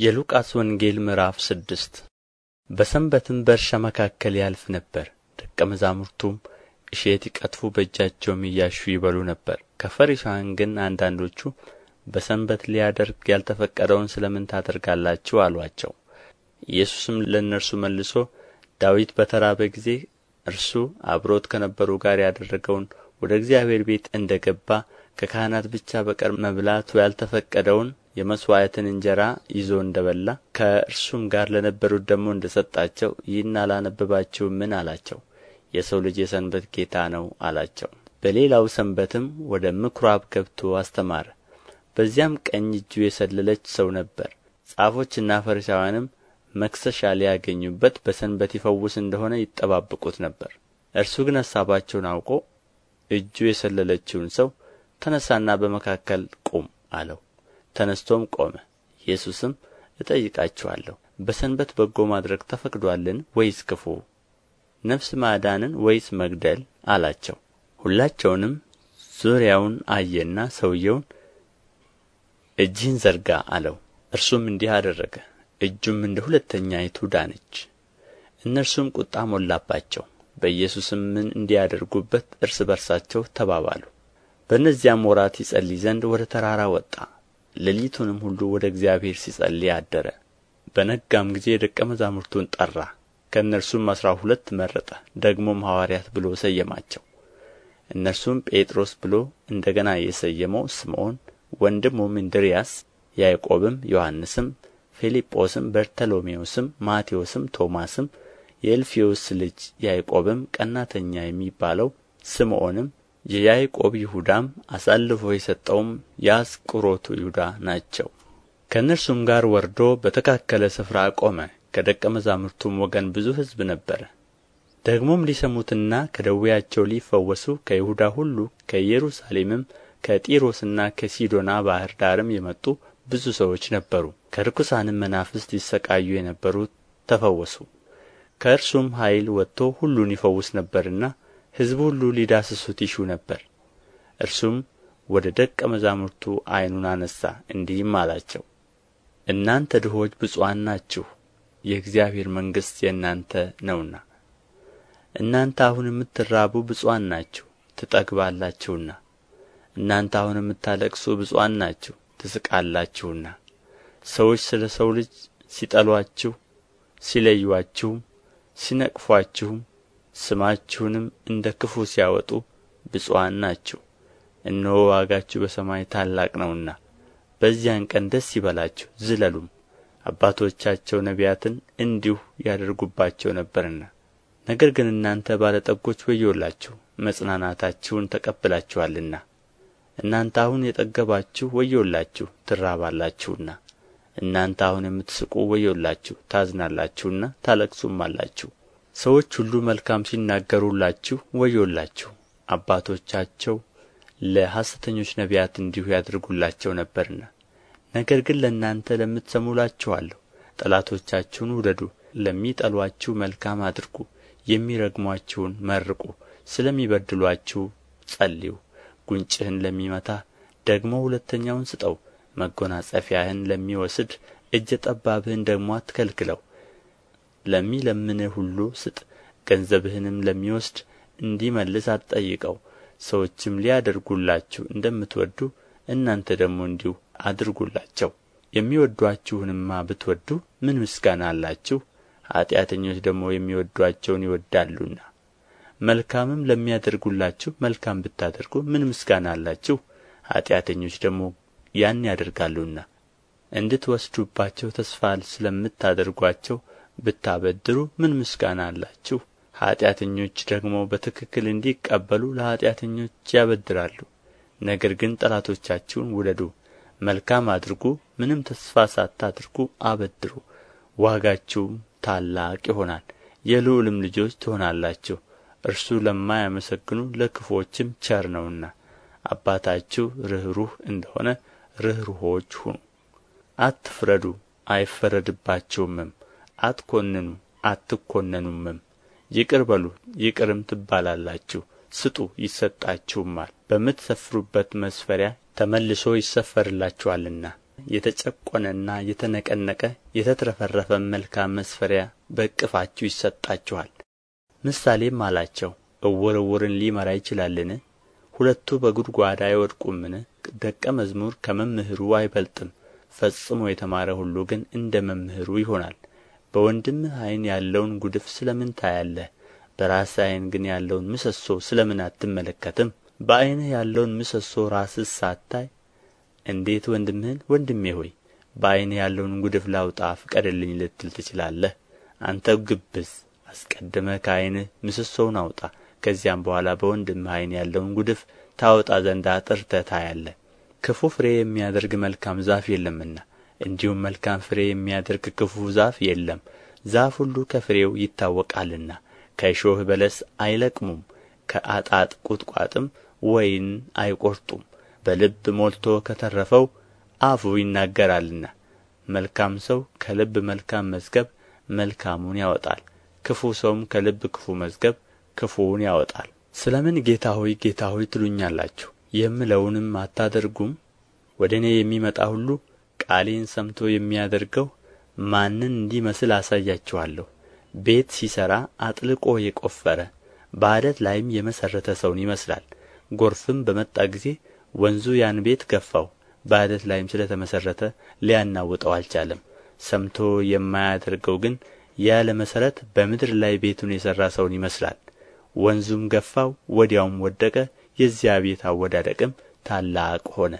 የሉቃስ ወንጌል ምዕራፍ ስድስት በሰንበትም በእርሻ መካከል ያልፍ ነበር። ደቀ መዛሙርቱም እሸት ይቀጥፉ በእጃቸውም እያሹ ይበሉ ነበር። ከፈሪሳውያን ግን አንዳንዶቹ በሰንበት ሊያደርግ ያልተፈቀደውን ስለ ምን ታደርጋላችሁ አሉአቸው ኢየሱስም ለእነርሱ መልሶ ዳዊት በተራበ ጊዜ እርሱ አብሮት ከነበሩ ጋር ያደረገውን ወደ እግዚአብሔር ቤት እንደ ገባ ከካህናት ብቻ በቀር መብላቱ ያልተፈቀደውን የመሥዋዕትን እንጀራ ይዞ እንደ በላ ከእርሱም ጋር ለነበሩት ደግሞ እንደ ሰጣቸው ይህን አላነበባችሁምን? አላቸው። የሰው ልጅ የሰንበት ጌታ ነው አላቸው። በሌላው ሰንበትም ወደ ምኵራብ ገብቶ አስተማረ። በዚያም ቀኝ እጁ የሰለለች ሰው ነበር። ጻፎችና ፈሪሳውያንም መክሰሻ ሊያገኙበት በሰንበት ይፈውስ እንደሆነ ይጠባበቁት ነበር። እርሱ ግን አሳባቸውን አውቆ እጁ የሰለለችውን ሰው ተነሣና በመካከል ቁም አለው። ተነስቶም ቆመ። ኢየሱስም እጠይቃችኋለሁ በሰንበት በጎ ማድረግ ተፈቅዶአልን ወይስ ክፉ? ነፍስ ማዳንን ወይስ መግደል? አላቸው። ሁላቸውንም ዙሪያውን አየና ሰውየውን እጅህን ዘርጋ አለው። እርሱም እንዲህ አደረገ። እጁም እንደ ሁለተኛይቱ ዳነች። እነርሱም ቁጣ ሞላባቸው። በኢየሱስም ምን እንዲያደርጉበት እርስ በርሳቸው ተባባሉ በእነዚያም ወራት ይጸልይ ዘንድ ወደ ተራራ ወጣ። ሌሊቱንም ሁሉ ወደ እግዚአብሔር ሲጸልይ አደረ። በነጋም ጊዜ ደቀ መዛሙርቱን ጠራ ከእነርሱም አሥራ ሁለት መረጠ። ደግሞም ሐዋርያት ብሎ ሰየማቸው። እነርሱም ጴጥሮስ ብሎ እንደ ገና የሰየመው ስምዖን ወንድሙም እንድርያስ ያዕቆብም ዮሐንስም ፊልጶስም በርተሎሜዎስም ማቴዎስም ቶማስም የእልፍዮስ ልጅ ያዕቆብም ቀናተኛ የሚባለው ስምዖንም የያዕቆብ ይሁዳም አሳልፎ የሰጠውም የአስቆሮቱ ይሁዳ ናቸው። ከእነርሱም ጋር ወርዶ በተካከለ ስፍራ ቆመ። ከደቀ መዛሙርቱም ወገን ብዙ ሕዝብ ነበረ። ደግሞም ሊሰሙትና ከደዌያቸው ሊፈወሱ ከይሁዳ ሁሉ ከኢየሩሳሌምም ከጢሮስና ከሲዶና ባሕር ዳርም የመጡ ብዙ ሰዎች ነበሩ። ከርኩሳንም መናፍስት ይሠቃዩ የነበሩት ተፈወሱ። ከእርሱም ኃይል ወጥቶ ሁሉን ይፈውስ ነበርና ሕዝቡ ሁሉ ሊዳስሱት ይሹ ነበር። እርሱም ወደ ደቀ መዛሙርቱ ዓይኑን አነሣ እንዲህም አላቸው እናንተ ድሆች ብፁዓን ናችሁ የእግዚአብሔር መንግሥት የእናንተ ነውና። እናንተ አሁን የምትራቡ ብፁዓን ናችሁ ትጠግባላችሁና። እናንተ አሁን የምታለቅሱ ብፁዓን ናችሁ ትስቃላችሁና። ሰዎች ስለ ሰው ልጅ ሲጠሉአችሁ ሲለዩአችሁም ሲነቅፉአችሁም ስማችሁንም እንደ ክፉ ሲያወጡ ብፁዓን ናችሁ። እነሆ ዋጋችሁ በሰማይ ታላቅ ነውና በዚያን ቀን ደስ ይበላችሁ ዝለሉም። አባቶቻቸው ነቢያትን እንዲሁ ያደርጉባቸው ነበርና። ነገር ግን እናንተ ባለ ጠጎች ወዮላችሁ መጽናናታችሁን ተቀብላችኋልና። እናንተ አሁን የጠገባችሁ ወዮላችሁ ትራባላችሁና። እናንተ አሁን የምትስቁ ወዮላችሁ ታዝናላችሁና ታለቅሱማላችሁ ሰዎች ሁሉ መልካም ሲናገሩላችሁ ወዮላችሁ። አባቶቻቸው ለሐሰተኞች ነቢያት እንዲሁ ያደርጉላቸው ነበርና ነገር ግን ለእናንተ ለምትሰሙ እላችኋለሁ ጠላቶቻችሁን ውደዱ ለሚጠሉአችሁ መልካም አድርጉ የሚረግሟችሁን መርቁ ስለሚበድሉአችሁ ጸልዩ። ጉንጭህን ለሚመታህ ደግሞ ሁለተኛውን ስጠው መጐናጸፊያህን ለሚወስድ እጀ ጠባብህን ደግሞ አትከልክለው ለሚለምንህ ሁሉ ስጥ ገንዘብህንም ለሚወስድ እንዲመልስ አትጠይቀው። ሰዎችም ሊያደርጉላችሁ እንደምትወዱ እናንተ ደግሞ እንዲሁ አድርጉላቸው። የሚወዱአችሁንማ ብትወዱ ምን ምስጋና አላችሁ? ኃጢአተኞች ደግሞ የሚወዱአቸውን ይወዳሉና። መልካምም ለሚያደርጉላችሁ መልካም ብታደርጉ ምን ምስጋና አላችሁ? ኃጢአተኞች ደግሞ ያን ያደርጋሉና። እንድትወስዱባቸው ተስፋ ስለምታደርጓቸው ብታበድሩ ምን ምስጋና አላችሁ? ኃጢአተኞች ደግሞ በትክክል እንዲቀበሉ ለኃጢአተኞች ያበድራሉ። ነገር ግን ጠላቶቻችሁን ውደዱ መልካም አድርጉ ምንም ተስፋ ሳታደርጉ አበድሩ። ዋጋችሁም ታላቅ ይሆናል የልዑልም ልጆች ትሆናላችሁ። እርሱ ለማያመሰግኑ ለክፉዎችም ቸር ነውና። አባታችሁ ርኅሩህ እንደሆነ ርኅሩኆች ሁኑ። አትፍረዱ አይፈረድባችሁምም አትኰንኑ አትኰነኑምም። ይቅር በሉ ይቅርም ትባላላችሁ ስጡ ይሰጣችሁማል። በምትሰፍሩበት መስፈሪያ ተመልሶ ይሰፈርላችኋልና። የተጨቈነና የተነቀነቀ የተትረፈረፈም መልካም መስፈሪያ በእቅፋችሁ ይሰጣችኋል። ምሳሌም አላቸው ዕውር ዕውርን ሊመራ ይችላልን? ሁለቱ በጕድጓድ አይወድቁምን? ደቀ መዝሙር ከመምህሩ አይበልጥም ፈጽሞ የተማረ ሁሉ ግን እንደ መምህሩ ይሆናል በወንድምህ ዓይን ያለውን ጉድፍ ስለ ምን ታያለህ? በራስህ ዓይን ግን ያለውን ምሰሶ ስለ ምን አትመለከትም? በዓይንህ ያለውን ምሰሶ ራስህ ሳታይ እንዴት ወንድምህን? ወንድሜ ሆይ በዓይንህ ያለውን ጉድፍ ላውጣ ፍቀድልኝ ልትል ትችላለህ? አንተ ግብዝ አስቀድመህ ከዓይንህ ምሰሶውን አውጣ። ከዚያም በኋላ በወንድምህ ዓይን ያለውን ጉድፍ ታወጣ ዘንድ አጥርተህ ታያለህ። ክፉ ፍሬ የሚያደርግ መልካም ዛፍ የለምና እንዲሁም መልካም ፍሬ የሚያደርግ ክፉ ዛፍ የለም። ዛፍ ሁሉ ከፍሬው ይታወቃልና ከእሾህ በለስ አይለቅሙም ከአጣጥ ቍጥቋጥም ወይን አይቈርጡም። በልብ ሞልቶ ከተረፈው አፉ ይናገራልና መልካም ሰው ከልብ መልካም መዝገብ መልካሙን ያወጣል። ክፉ ሰውም ከልብ ክፉ መዝገብ ክፉውን ያወጣል። ስለ ምን ጌታ ሆይ ጌታ ሆይ ትሉኛላችሁ? የምለውንም አታደርጉም? ወደ እኔ የሚመጣ ሁሉ ቃሌን ሰምቶ የሚያደርገው ማንን እንዲመስል አሳያችኋለሁ። ቤት ሲሠራ አጥልቆ የቈፈረ በዓለት ላይም የመሠረተ ሰውን ይመስላል። ጎርፍም በመጣ ጊዜ ወንዙ ያን ቤት ገፋው በዓለት ላይም ስለ ተመሠረተ ሊያናውጠው አልቻለም። ሰምቶ የማያደርገው ግን ያለ መሠረት በምድር ላይ ቤቱን የሠራ ሰውን ይመስላል። ወንዙም ገፋው ወዲያውም ወደቀ። የዚያ ቤት አወዳደቅም ታላቅ ሆነ